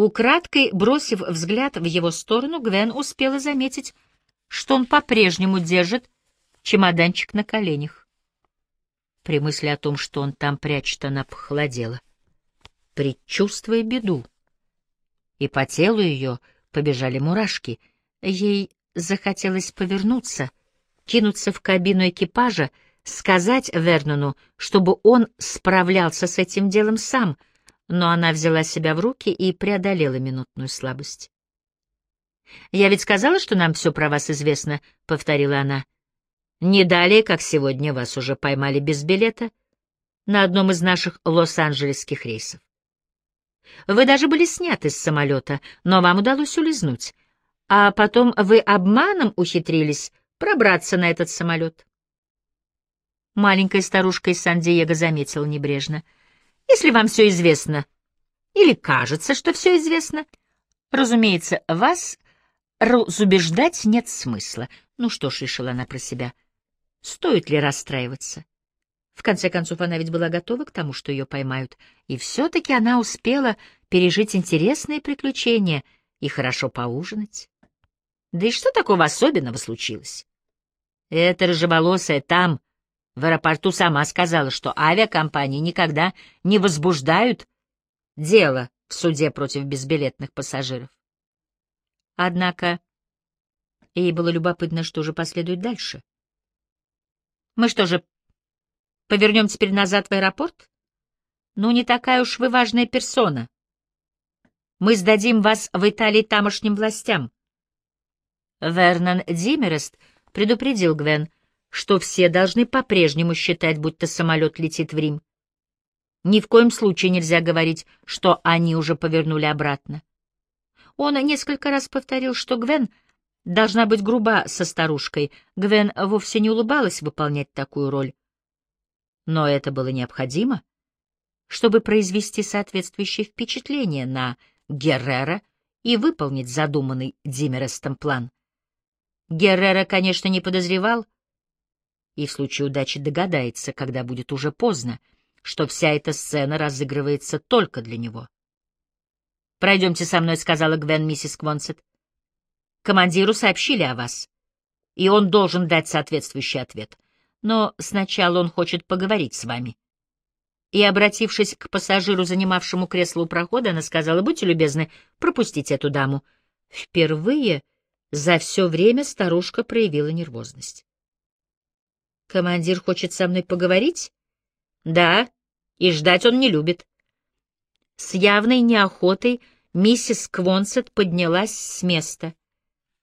Украдкой бросив взгляд в его сторону, Гвен успела заметить, что он по-прежнему держит чемоданчик на коленях. При мысли о том, что он там прячет, она похолодела, предчувствуя беду. И по телу ее побежали мурашки. Ей захотелось повернуться, кинуться в кабину экипажа, сказать Вернону, чтобы он справлялся с этим делом сам, но она взяла себя в руки и преодолела минутную слабость. «Я ведь сказала, что нам все про вас известно», — повторила она. «Не далее, как сегодня вас уже поймали без билета на одном из наших лос-анджелесских рейсов. Вы даже были сняты с самолета, но вам удалось улизнуть, а потом вы обманом ухитрились пробраться на этот самолет». Маленькая старушка из Сан-Диего заметила небрежно. «Если вам все известно, или кажется, что все известно, разумеется, вас разубеждать нет смысла. Ну что ж, решила она про себя, стоит ли расстраиваться? В конце концов, она ведь была готова к тому, что ее поймают, и все-таки она успела пережить интересные приключения и хорошо поужинать. Да и что такого особенного случилось? Эта рыжеволосая там, в аэропорту, сама сказала, что авиакомпании никогда не возбуждают дело в суде против безбилетных пассажиров. Однако ей было любопытно, что же последует дальше. «Мы что же, повернем теперь назад в аэропорт? Ну, не такая уж вы важная персона. Мы сдадим вас в Италии тамошним властям». Вернон Димерест предупредил Гвен, что все должны по-прежнему считать, будто самолет летит в Рим. Ни в коем случае нельзя говорить, что они уже повернули обратно. Он несколько раз повторил, что Гвен должна быть груба со старушкой. Гвен вовсе не улыбалась выполнять такую роль. Но это было необходимо, чтобы произвести соответствующее впечатление на Геррера и выполнить задуманный Димерестом план. Геррера, конечно, не подозревал, и в случае удачи догадается, когда будет уже поздно, что вся эта сцена разыгрывается только для него. «Пройдемте со мной», — сказала Гвен миссис Квонсет. «Командиру сообщили о вас, и он должен дать соответствующий ответ. Но сначала он хочет поговорить с вами». И, обратившись к пассажиру, занимавшему кресло у прохода, она сказала, «Будьте любезны, пропустите эту даму». Впервые за все время старушка проявила нервозность. «Командир хочет со мной поговорить?» «Да, и ждать он не любит». С явной неохотой миссис Квонсет поднялась с места.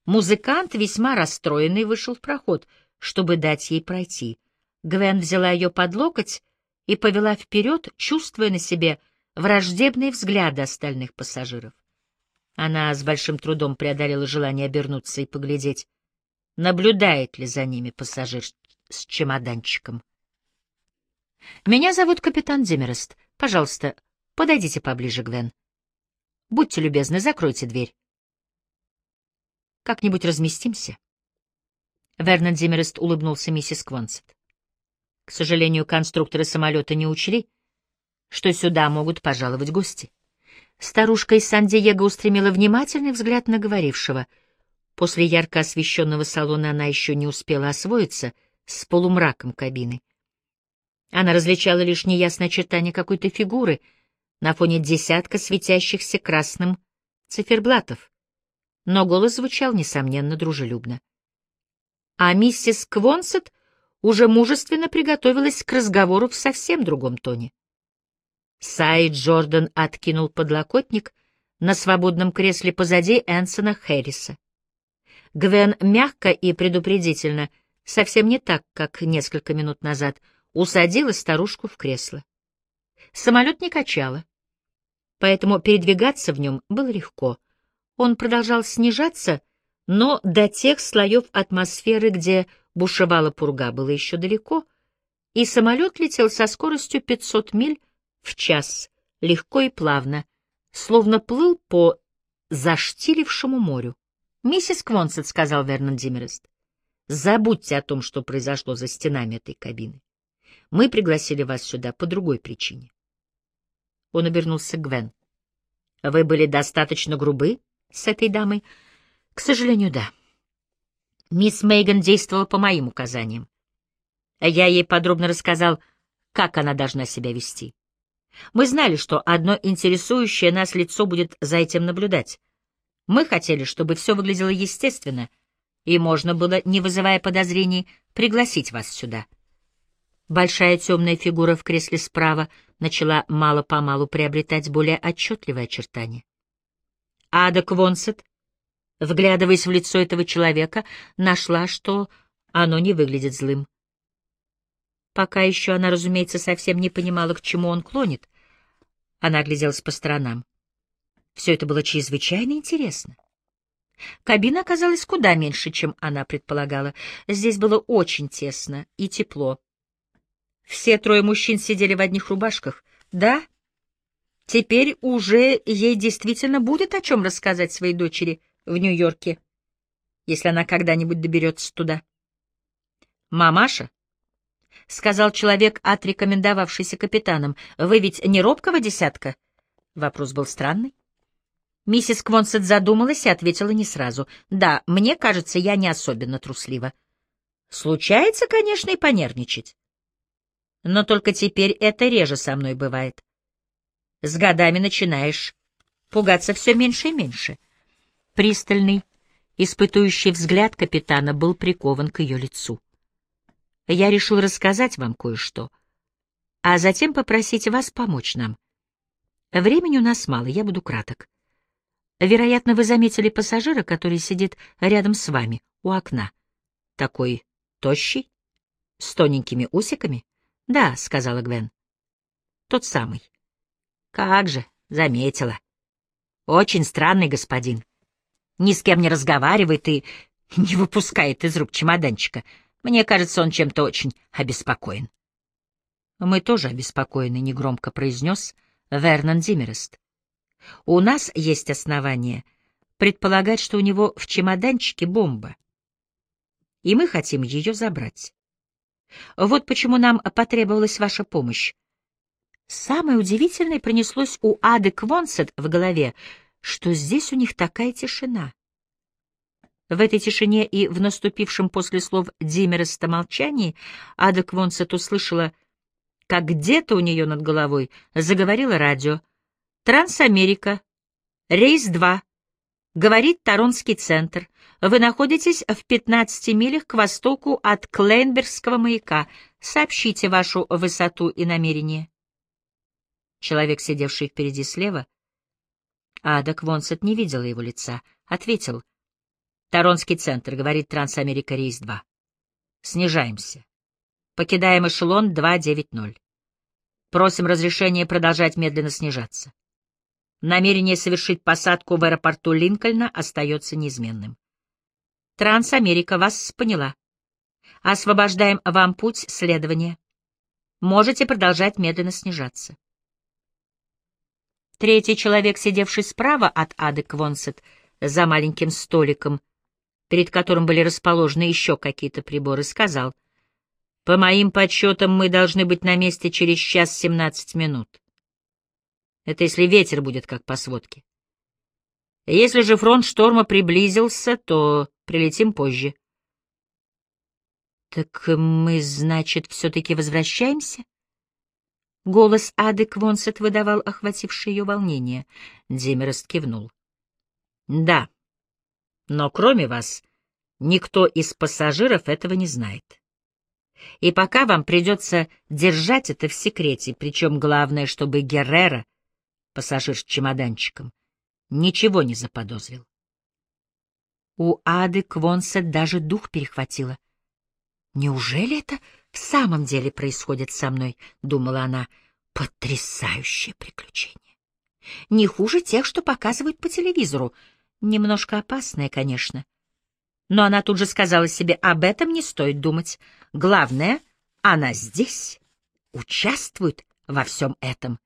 Музыкант, весьма расстроенный, вышел в проход, чтобы дать ей пройти. Гвен взяла ее под локоть и повела вперед, чувствуя на себе враждебные взгляды остальных пассажиров. Она с большим трудом преодолела желание обернуться и поглядеть, наблюдает ли за ними пассажир с чемоданчиком. «Меня зовут капитан Демерест. Пожалуйста, Подойдите поближе, Гвен. Будьте любезны, закройте дверь. Как-нибудь разместимся. Вернон Зиммерест улыбнулся миссис Квонсет. К сожалению, конструкторы самолета не учли, что сюда могут пожаловать гости. Старушка из Сан-Диего устремила внимательный взгляд на говорившего. После ярко освещенного салона она еще не успела освоиться с полумраком кабины. Она различала лишь неясное очертание какой-то фигуры — на фоне десятка светящихся красным циферблатов, но голос звучал, несомненно, дружелюбно. А миссис Квонсет уже мужественно приготовилась к разговору в совсем другом тоне. Сай Джордан откинул подлокотник на свободном кресле позади Энсона Хэрриса. Гвен мягко и предупредительно, совсем не так, как несколько минут назад, усадила старушку в кресло. Самолет не качало, поэтому передвигаться в нем было легко. Он продолжал снижаться, но до тех слоев атмосферы, где бушевала пурга, было еще далеко, и самолет летел со скоростью 500 миль в час, легко и плавно, словно плыл по заштилившему морю. «Миссис Квонсет», — сказал Вернон Димерест, — «забудьте о том, что произошло за стенами этой кабины. Мы пригласили вас сюда по другой причине. Он обернулся к Гвен. Вы были достаточно грубы с этой дамой? К сожалению, да. Мисс Мейган действовала по моим указаниям. Я ей подробно рассказал, как она должна себя вести. Мы знали, что одно интересующее нас лицо будет за этим наблюдать. Мы хотели, чтобы все выглядело естественно, и можно было, не вызывая подозрений, пригласить вас сюда. Большая темная фигура в кресле справа начала мало-помалу приобретать более отчетливые очертания. Ада Квонсет, вглядываясь в лицо этого человека, нашла, что оно не выглядит злым. Пока еще она, разумеется, совсем не понимала, к чему он клонит. Она огляделась по сторонам. Все это было чрезвычайно интересно. Кабина оказалась куда меньше, чем она предполагала. Здесь было очень тесно и тепло. Все трое мужчин сидели в одних рубашках. Да, теперь уже ей действительно будет о чем рассказать своей дочери в Нью-Йорке, если она когда-нибудь доберется туда. «Мамаша», — сказал человек, отрекомендовавшийся капитаном, — «вы ведь не робкого десятка?» Вопрос был странный. Миссис Квонсет задумалась и ответила не сразу. «Да, мне кажется, я не особенно труслива. Случается, конечно, и понервничать. Но только теперь это реже со мной бывает. С годами начинаешь пугаться все меньше и меньше. Пристальный, испытующий взгляд капитана был прикован к ее лицу. Я решил рассказать вам кое-что, а затем попросить вас помочь нам. Времени у нас мало, я буду краток. Вероятно, вы заметили пассажира, который сидит рядом с вами, у окна. Такой тощий, с тоненькими усиками. — Да, — сказала Гвен. — Тот самый. — Как же, заметила. Очень странный господин. Ни с кем не разговаривает и не выпускает из рук чемоданчика. Мне кажется, он чем-то очень обеспокоен. — Мы тоже обеспокоены, — негромко произнес Вернон Димерест. — У нас есть основания предполагать, что у него в чемоданчике бомба, и мы хотим ее забрать. Вот почему нам потребовалась ваша помощь. Самое удивительное пронеслось у Ады Квонсет в голове, что здесь у них такая тишина. В этой тишине и в наступившем после слов Димереста молчании Ада Квонсет услышала, как где-то у нее над головой заговорило радио. «Трансамерика. Рейс 2. Говорит Торонский центр. Вы находитесь в 15 милях к востоку от Клейнбергского маяка. Сообщите вашу высоту и намерение. Человек, сидевший впереди слева, Ада Квонсет не видела его лица, ответил. Торонский центр, говорит Трансамерика Рейс 2. Снижаемся. Покидаем эшелон 290. Просим разрешения продолжать медленно снижаться. Намерение совершить посадку в аэропорту Линкольна остается неизменным. Трансамерика вас поняла. Освобождаем вам путь следования. Можете продолжать медленно снижаться. Третий человек, сидевший справа от Ады Квонсет, за маленьким столиком, перед которым были расположены еще какие-то приборы, сказал, «По моим подсчетам, мы должны быть на месте через час семнадцать минут. Это если ветер будет как по сводке. Если же фронт шторма приблизился, то прилетим позже. Так мы, значит, все-таки возвращаемся? Голос Ады Квонсет выдавал охватившее ее волнение. Демерест кивнул. Да, но кроме вас, никто из пассажиров этого не знает. И пока вам придется держать это в секрете, причем главное, чтобы Геррера — пассажир с чемоданчиком, ничего не заподозрил. У Ады Квонсет даже дух перехватило. «Неужели это в самом деле происходит со мной?» — думала она. «Потрясающее приключение! Не хуже тех, что показывают по телевизору. Немножко опасное, конечно. Но она тут же сказала себе, об этом не стоит думать. Главное, она здесь, участвует во всем этом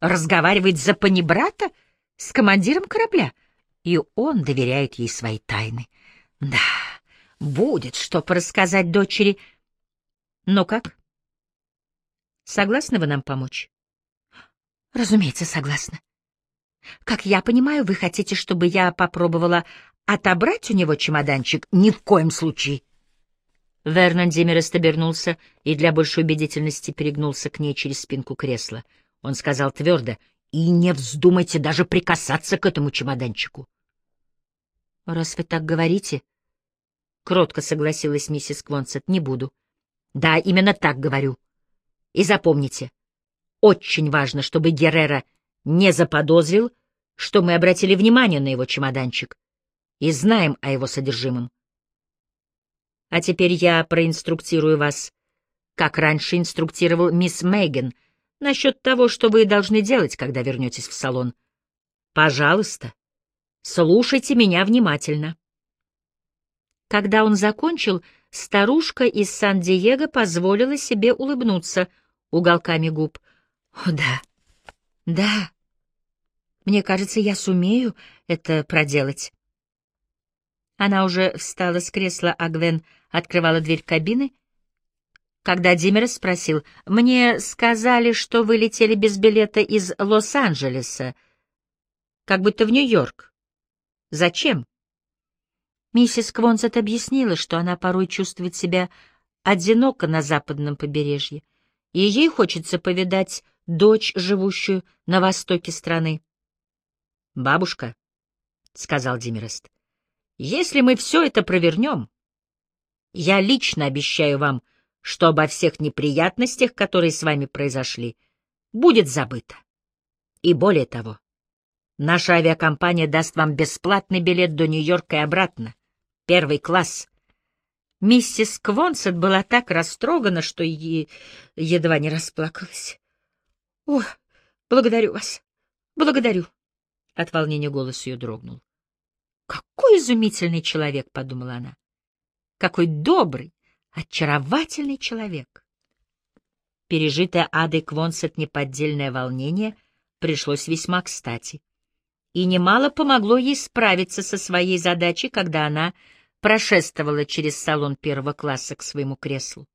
разговаривает за панибрата с командиром корабля, и он доверяет ей свои тайны. Да, будет что порассказать дочери. Но как? Согласны вы нам помочь? Разумеется, согласна. Как я понимаю, вы хотите, чтобы я попробовала отобрать у него чемоданчик? Ни в коем случае. Вернон Демерест обернулся и для большей убедительности перегнулся к ней через спинку кресла. Он сказал твердо, «И не вздумайте даже прикасаться к этому чемоданчику». «Раз вы так говорите...» — кротко согласилась миссис Квонсет, — «не буду». «Да, именно так говорю. И запомните, очень важно, чтобы Геррера не заподозрил, что мы обратили внимание на его чемоданчик и знаем о его содержимом. А теперь я проинструктирую вас, как раньше инструктировал мисс Мейган, насчет того, что вы должны делать, когда вернетесь в салон. Пожалуйста, слушайте меня внимательно. Когда он закончил, старушка из Сан-Диего позволила себе улыбнуться уголками губ. «О, да, да, мне кажется, я сумею это проделать». Она уже встала с кресла, а Гвен открывала дверь кабины. Когда Димерс спросил, «Мне сказали, что вы летели без билета из Лос-Анджелеса, как будто в Нью-Йорк. Зачем?» Миссис Квонсет объяснила, что она порой чувствует себя одиноко на западном побережье, и ей хочется повидать дочь, живущую на востоке страны. «Бабушка», — сказал Димерест, — если мы все это провернем, я лично обещаю вам, что обо всех неприятностях, которые с вами произошли, будет забыто. И более того, наша авиакомпания даст вам бесплатный билет до Нью-Йорка и обратно. Первый класс. Миссис Квонсет была так растрогана, что е... едва не расплакалась. — О, благодарю вас, благодарю. От волнения голос ее дрогнул. «Какой изумительный человек!» — подумала она. «Какой добрый, очаровательный человек!» Пережитое Адой Квонсет неподдельное волнение пришлось весьма кстати. И немало помогло ей справиться со своей задачей, когда она прошествовала через салон первого класса к своему креслу.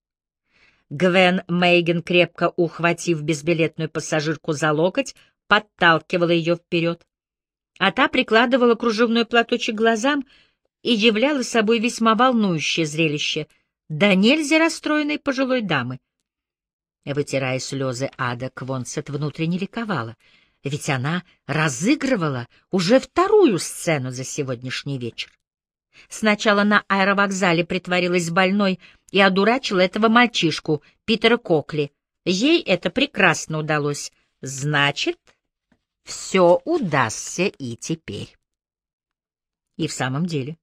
Гвен Мейген, крепко ухватив безбилетную пассажирку за локоть, подталкивала ее вперед а та прикладывала кружевной платочек глазам и являла собой весьма волнующее зрелище, да нельзя расстроенной пожилой дамы. Вытирая слезы, Ада Квонсет внутренне ликовала, ведь она разыгрывала уже вторую сцену за сегодняшний вечер. Сначала на аэровокзале притворилась больной и одурачила этого мальчишку, Питера Кокли. Ей это прекрасно удалось. Значит, все удастся и теперь. И в самом деле.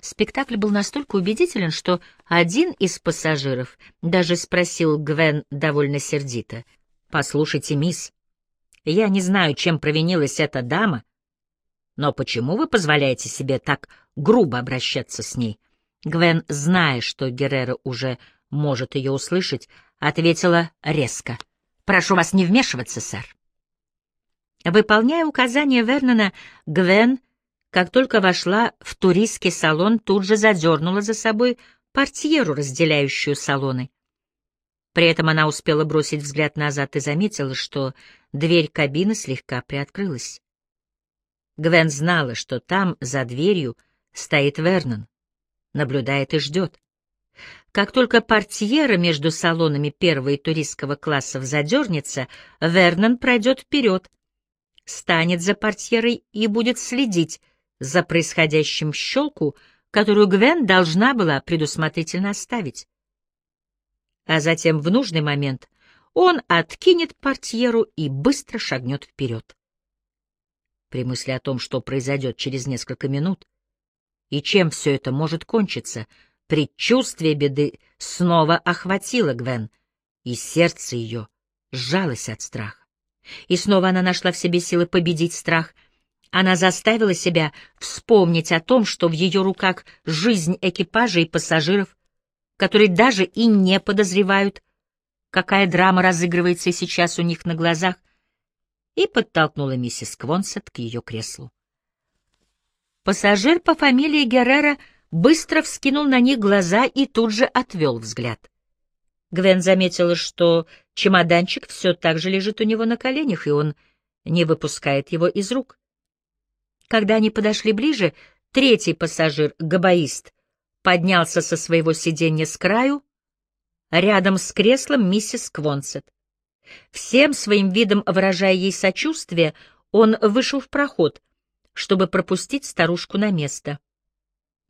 Спектакль был настолько убедителен, что один из пассажиров даже спросил Гвен довольно сердито. «Послушайте, мисс, я не знаю, чем провинилась эта дама, но почему вы позволяете себе так грубо обращаться с ней?» Гвен, зная, что Геррера уже может ее услышать, ответила резко. «Прошу вас не вмешиваться, сэр». Выполняя указания Вернона, Гвен, как только вошла в туристский салон, тут же задернула за собой портьеру, разделяющую салоны. При этом она успела бросить взгляд назад и заметила, что дверь кабины слегка приоткрылась. Гвен знала, что там, за дверью, стоит Вернон, наблюдает и ждет. Как только портьера между салонами первого и туристского классов задернется, Вернон пройдет вперед — станет за портьерой и будет следить за происходящим щелку, которую Гвен должна была предусмотрительно оставить. А затем в нужный момент он откинет портьеру и быстро шагнет вперед. При мысли о том, что произойдет через несколько минут, и чем все это может кончиться, предчувствие беды снова охватило Гвен, и сердце ее сжалось от страха. И снова она нашла в себе силы победить страх. Она заставила себя вспомнить о том, что в ее руках жизнь экипажа и пассажиров, которые даже и не подозревают, какая драма разыгрывается сейчас у них на глазах, и подтолкнула миссис Квонсет к ее креслу. Пассажир по фамилии Геррера быстро вскинул на них глаза и тут же отвел взгляд. Гвен заметила, что чемоданчик все так же лежит у него на коленях, и он не выпускает его из рук. Когда они подошли ближе, третий пассажир, габаист, поднялся со своего сиденья с краю, рядом с креслом миссис Квонсет. Всем своим видом выражая ей сочувствие, он вышел в проход, чтобы пропустить старушку на место.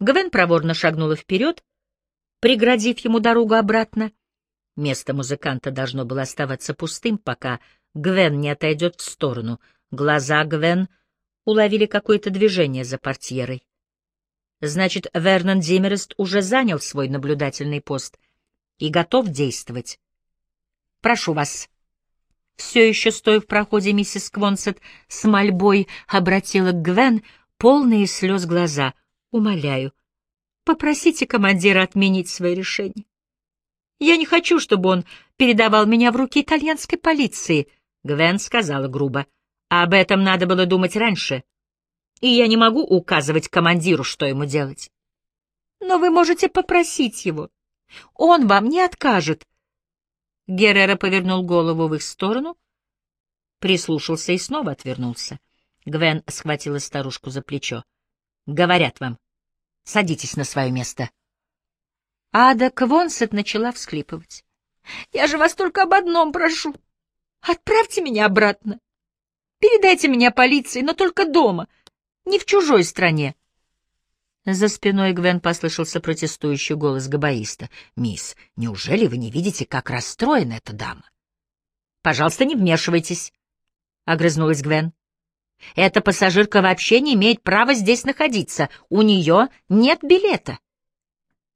Гвен проворно шагнула вперед, преградив ему дорогу обратно. Место музыканта должно было оставаться пустым, пока Гвен не отойдет в сторону. Глаза Гвен уловили какое-то движение за портьерой. Значит, Вернон Димерест уже занял свой наблюдательный пост и готов действовать. «Прошу вас». Все еще стоя в проходе, миссис Квонсет с мольбой обратила к Гвен полные слез глаза. «Умоляю, попросите командира отменить свое решение. Я не хочу, чтобы он передавал меня в руки итальянской полиции», — Гвен сказала грубо. «Об этом надо было думать раньше и я не могу указывать командиру, что ему делать. Но вы можете попросить его. Он вам не откажет. Геррера повернул голову в их сторону, прислушался и снова отвернулся. Гвен схватила старушку за плечо. «Говорят вам. Садитесь на свое место». Ада Квонсет начала всхлипывать. «Я же вас только об одном прошу. Отправьте меня обратно. Передайте меня полиции, но только дома не в чужой стране. За спиной Гвен послышался протестующий голос габаиста. «Мисс, неужели вы не видите, как расстроена эта дама?» «Пожалуйста, не вмешивайтесь», — огрызнулась Гвен. «Эта пассажирка вообще не имеет права здесь находиться. У нее нет билета».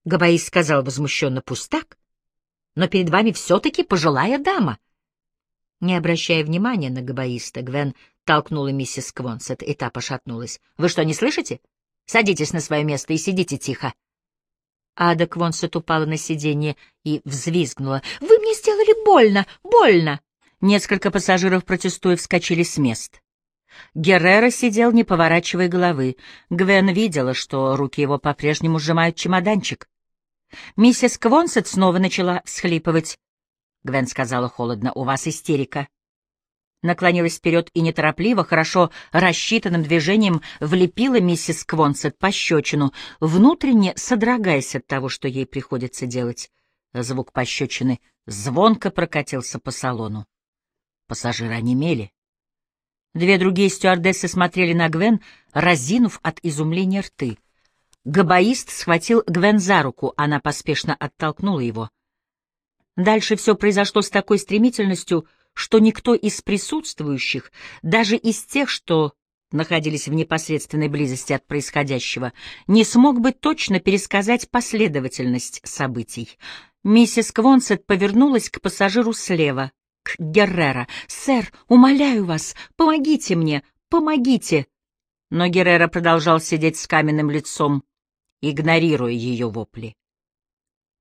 Габаист сказал возмущенно пустак. «Но перед вами все-таки пожилая дама». Не обращая внимания на габаиста, Гвен толкнула миссис Квонсет, и та пошатнулась. «Вы что, не слышите? Садитесь на свое место и сидите тихо». Ада Квонсет упала на сиденье и взвизгнула. «Вы мне сделали больно! Больно!» Несколько пассажиров, протестуя, вскочили с мест. Геррера сидел, не поворачивая головы. Гвен видела, что руки его по-прежнему сжимают чемоданчик. Миссис Квонсет снова начала всхлипывать. Гвен сказала холодно, — у вас истерика наклонилась вперед и неторопливо, хорошо рассчитанным движением влепила миссис Квонсет пощечину, внутренне содрогаясь от того, что ей приходится делать. Звук пощечины звонко прокатился по салону. Пассажиры онемели. Две другие стюардессы смотрели на Гвен, разинув от изумления рты. Габаист схватил Гвен за руку, она поспешно оттолкнула его. Дальше все произошло с такой стремительностью, что никто из присутствующих, даже из тех, что находились в непосредственной близости от происходящего, не смог бы точно пересказать последовательность событий. Миссис Квонсет повернулась к пассажиру слева, к Геррера. «Сэр, умоляю вас, помогите мне, помогите!» Но Геррера продолжал сидеть с каменным лицом, игнорируя ее вопли.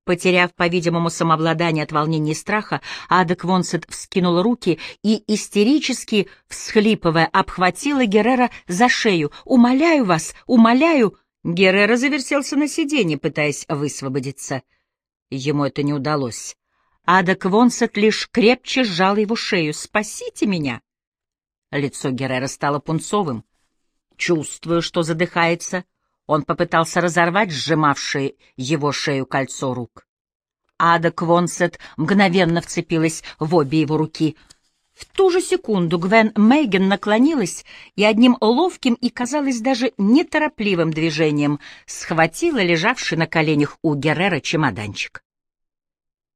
Потеряв, по-видимому, самообладание от волнения и страха, Ада Квонсет вскинула руки и, истерически всхлипывая, обхватила Геррера за шею. «Умоляю вас, умоляю!» Геррера завертелся на сиденье, пытаясь высвободиться. Ему это не удалось. Ада Квонсет лишь крепче сжала его шею. «Спасите меня!» Лицо Геррера стало пунцовым. Чувствуя, что задыхается, — он попытался разорвать сжимавшее его шею кольцо рук. Ада Квонсет мгновенно вцепилась в обе его руки. В ту же секунду Гвен Мейген наклонилась и одним ловким и, казалось, даже неторопливым движением схватила лежавший на коленях у Геррера чемоданчик.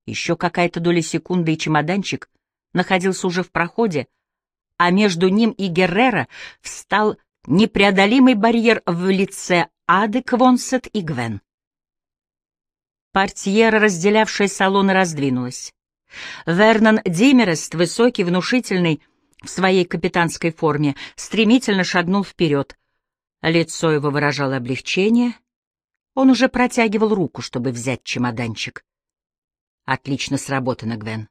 Еще какая-то доля секунды и чемоданчик находился уже в проходе, а между ним и Геррера встал непреодолимый барьер в лице Ады Квонсет и Гвен. Портьера, разделявшая салоны, раздвинулась. Вернон Димерест, высокий, внушительный, в своей капитанской форме, стремительно шагнул вперед. Лицо его выражало облегчение. Он уже протягивал руку, чтобы взять чемоданчик. Отлично сработано, Гвен.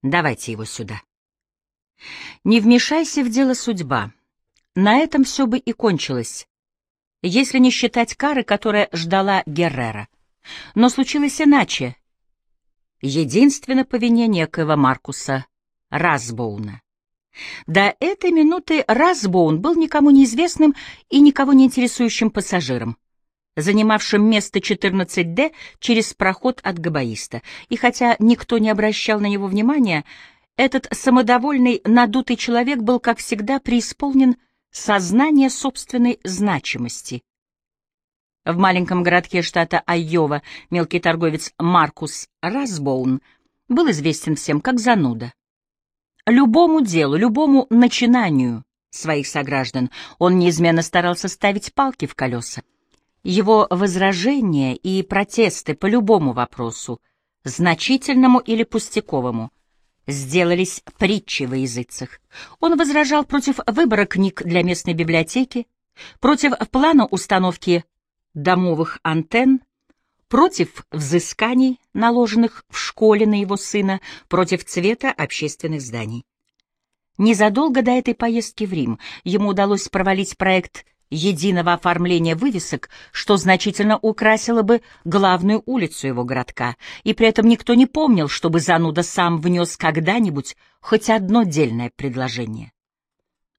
Давайте его сюда. Не вмешайся в дело судьба. На этом все бы и кончилось если не считать кары, которая ждала Геррера. Но случилось иначе. Единственно по вине некоего Маркуса Расбоуна. До этой минуты Расбоун был никому неизвестным и никого не интересующим пассажиром, занимавшим место 14D через проход от габаиста. И хотя никто не обращал на него внимания, этот самодовольный, надутый человек был, как всегда, преисполнен сознания собственной значимости. В маленьком городке штата Айова мелкий торговец Маркус Расбоун был известен всем как зануда. Любому делу, любому начинанию своих сограждан он неизменно старался ставить палки в колеса. Его возражения и протесты по любому вопросу, значительному или пустяковому, сделались притчей во языцах. Он возражал против выбора книг для местной библиотеки, против плана установки домовых антенн, против взысканий, наложенных в школе на его сына, против цвета общественных зданий. Незадолго до этой поездки в Рим ему удалось провалить проект единого оформления вывесок, что значительно украсило бы главную улицу его городка, и при этом никто не помнил, чтобы зануда сам внес когда-нибудь хоть одно дельное предложение.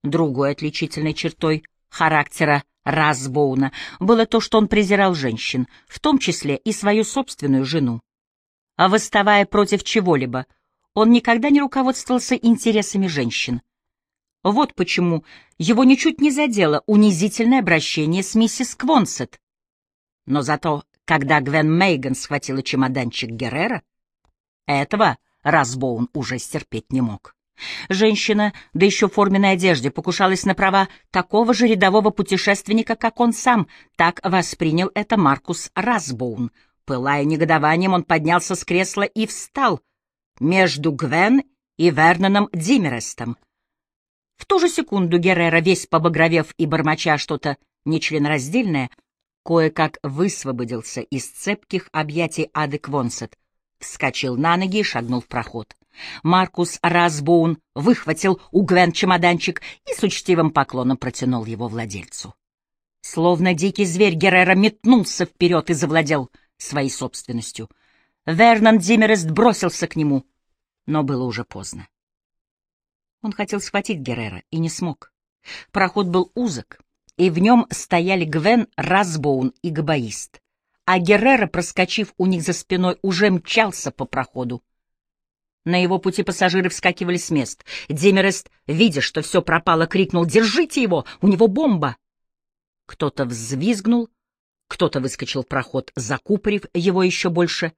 Другой отличительной чертой характера Расбоуна было то, что он презирал женщин, в том числе и свою собственную жену. А восставая против чего-либо, он никогда не руководствовался интересами женщин. Вот почему его ничуть не задело унизительное обращение с миссис Квонсет. Но зато, когда Гвен Мейган схватила чемоданчик Геррера, этого Расбоун уже стерпеть не мог. Женщина, да еще в форменной одежде, покушалась на права такого же рядового путешественника, как он сам. Так воспринял это Маркус Расбоун. Пылая негодованием, он поднялся с кресла и встал между Гвен и Верноном Димерестом. В ту же секунду Геррера, весь побагровев и бормоча что-то нечленораздельное, кое-как высвободился из цепких объятий Ады Квонсет, вскочил на ноги и шагнул в проход. Маркус Расбоун выхватил у Гвен чемоданчик и с учтивым поклоном протянул его владельцу. Словно дикий зверь Геррера метнулся вперед и завладел своей собственностью. Вернон Димерест бросился к нему, но было уже поздно. Он хотел схватить Геррера и не смог. Проход был узок, и в нем стояли Гвен, Расбоун и Габаист, а Геррера, проскочив у них за спиной, уже мчался по проходу. На его пути пассажиры вскакивали с мест. Демерест, видя, что все пропало, крикнул «Держите его! У него бомба!» Кто-то взвизгнул, кто-то выскочил в проход, закупорив его еще больше.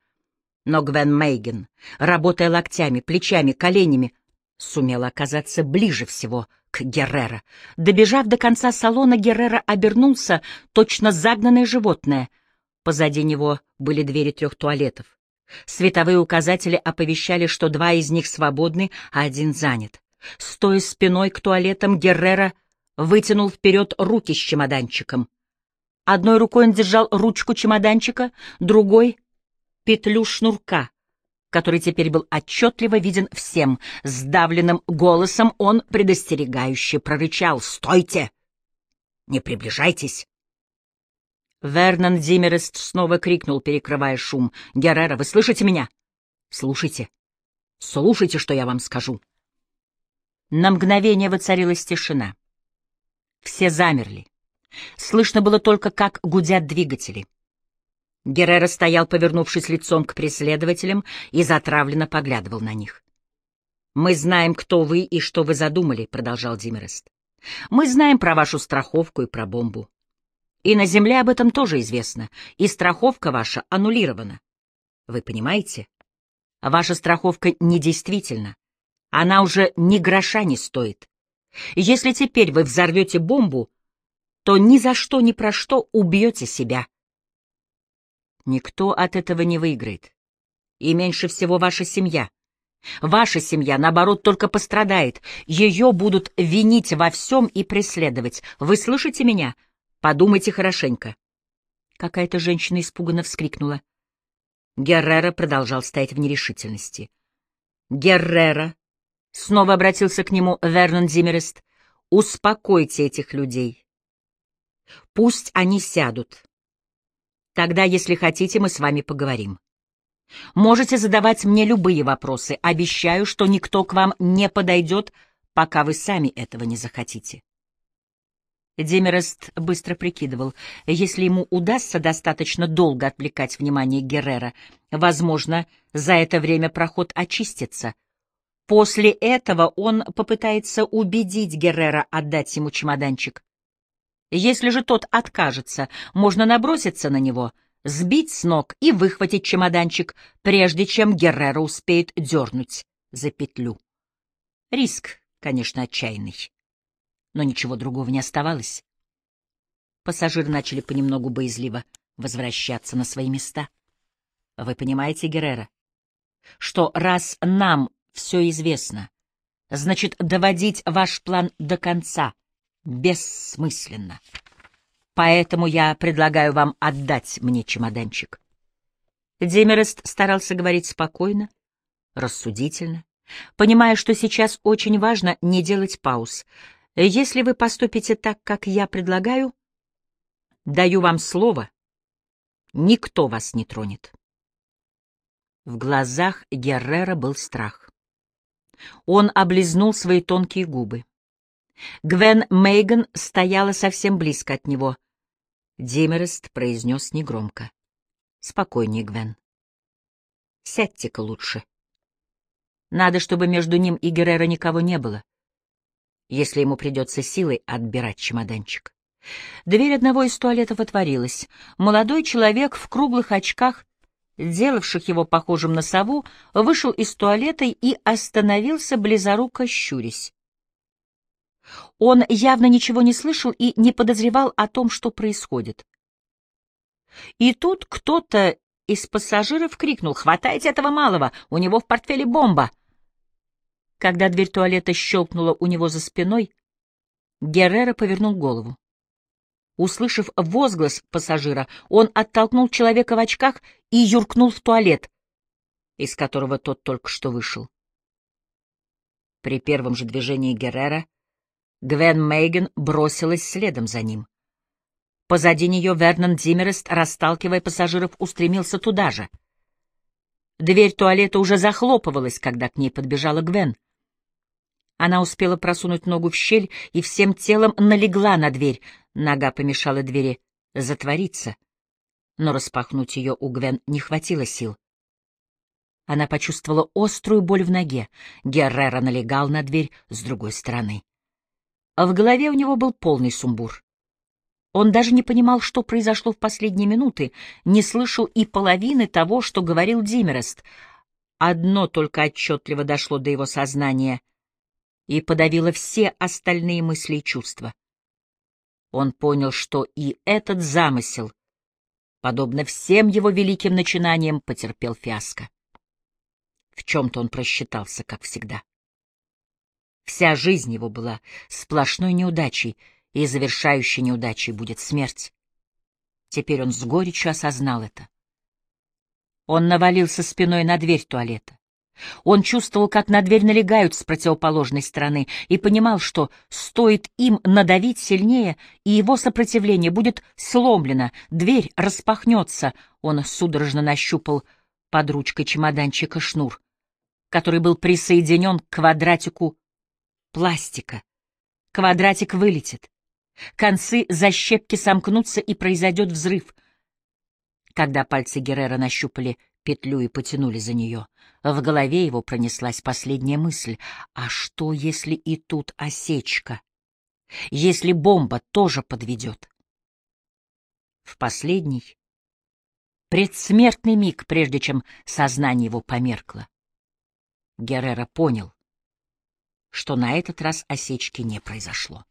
Но Гвен Мейген, работая локтями, плечами, коленями, сумела оказаться ближе всего к Геррера. Добежав до конца салона, Геррера обернулся, точно загнанное животное. Позади него были двери трех туалетов. Световые указатели оповещали, что два из них свободны, а один занят. Стоя спиной к туалетам, Геррера вытянул вперед руки с чемоданчиком. Одной рукой он держал ручку чемоданчика, другой — петлю шнурка, который теперь был отчетливо виден всем. Сдавленным голосом он предостерегающе прорычал «Стойте! Не приближайтесь!» Вернон Димерест снова крикнул, перекрывая шум. «Геррера, вы слышите меня? Слушайте. Слушайте, что я вам скажу». На мгновение воцарилась тишина. Все замерли. Слышно было только, как гудят двигатели. Геррера стоял, повернувшись лицом к преследователям, и затравленно поглядывал на них. «Мы знаем, кто вы и что вы задумали», — продолжал Димерест. «Мы знаем про вашу страховку и про бомбу. И на Земле об этом тоже известно, и страховка ваша аннулирована. Вы понимаете? Ваша страховка недействительна. Она уже ни гроша не стоит. Если теперь вы взорвете бомбу, то ни за что ни про что убьете себя. Никто от этого не выиграет. И меньше всего ваша семья. Ваша семья, наоборот, только пострадает. Ее будут винить во всем и преследовать. Вы слышите меня? — Подумайте хорошенько. Какая-то женщина испуганно вскрикнула. Геррера продолжал стоять в нерешительности. Геррера снова обратился к нему Вернон Зиммерест. Успокойте этих людей. Пусть они сядут. Тогда, если хотите, мы с вами поговорим. Можете задавать мне любые вопросы. Обещаю, что никто к вам не подойдет, пока вы сами этого не захотите. Демерест быстро прикидывал, если ему удастся достаточно долго отвлекать внимание Геррера, возможно, за это время проход очистится. После этого он попытается убедить Геррера отдать ему чемоданчик. Если же тот откажется, можно наброситься на него, сбить с ног и выхватить чемоданчик, прежде чем Геррера успеет дернуть за петлю. Риск, конечно, отчаянный но ничего другого не оставалось. Пассажиры начали понемногу боязливо возвращаться на свои места. Вы понимаете, Геррера, что раз нам все известно, значит, доводить ваш план до конца бессмысленно. Поэтому я предлагаю вам отдать мне чемоданчик. Демерест старался говорить спокойно, рассудительно, понимая, что сейчас очень важно не делать пауз, если вы поступите так, как я предлагаю, даю вам слово, никто вас не тронет. В глазах Геррера был страх. Он облизнул свои тонкие губы. Гвен Мейган стояла совсем близко от него. Демерест произнес негромко. — Спокойнее, Гвен. Сядьте-ка лучше. Надо, чтобы между ним и Геррера никого не было если ему придется силой отбирать чемоданчик. Дверь одного из туалетов отворилась. Молодой человек в круглых очках, делавших его похожим на сову, вышел из туалета и остановился, близоруко щурясь. Он явно ничего не слышал и не подозревал о том, что происходит. И тут кто-то из пассажиров крикнул «Хватайте этого малого! У него в портфеле бомба!» Когда дверь туалета щелкнула у него за спиной, Геррера повернул голову. Услышав возглас пассажира, он оттолкнул человека в очках и юркнул в туалет, из которого тот только что вышел. При первом же движении Геррера Гвен Мейген бросилась следом за ним. Позади нее Вернон Димерест, расталкивая пассажиров, устремился туда же. Дверь туалета уже захлопывалась, когда к ней подбежала Гвен — она успела просунуть ногу в щель и всем телом налегла на дверь. Нога помешала двери затвориться, но распахнуть ее у Гвен не хватило сил. Она почувствовала острую боль в ноге. Геррера налегал на дверь с другой стороны. А в голове у него был полный сумбур. Он даже не понимал, что произошло в последние минуты, не слышал и половины того, что говорил Димерест. Одно только отчетливо дошло до его сознания — и подавила все остальные мысли и чувства. Он понял, что и этот замысел, подобно всем его великим начинаниям, потерпел фиаско. В чем-то он просчитался, как всегда. Вся жизнь его была сплошной неудачей, и завершающей неудачей будет смерть. Теперь он с горечью осознал это. Он навалился спиной на дверь туалета. Он чувствовал, как на дверь налегают с противоположной стороны, и понимал, что стоит им надавить сильнее, и его сопротивление будет сломлено, дверь распахнется. Он судорожно нащупал под ручкой чемоданчика шнур, который был присоединен к квадратику пластика. Квадратик вылетит. Концы защепки сомкнутся, и произойдет взрыв. Когда пальцы Геррера нащупали петлю и потянули за нее. В голове его пронеслась последняя мысль. А что, если и тут осечка? Если бомба тоже подведет? В последний, предсмертный миг, прежде чем сознание его померкло, Геррера понял, что на этот раз осечки не произошло.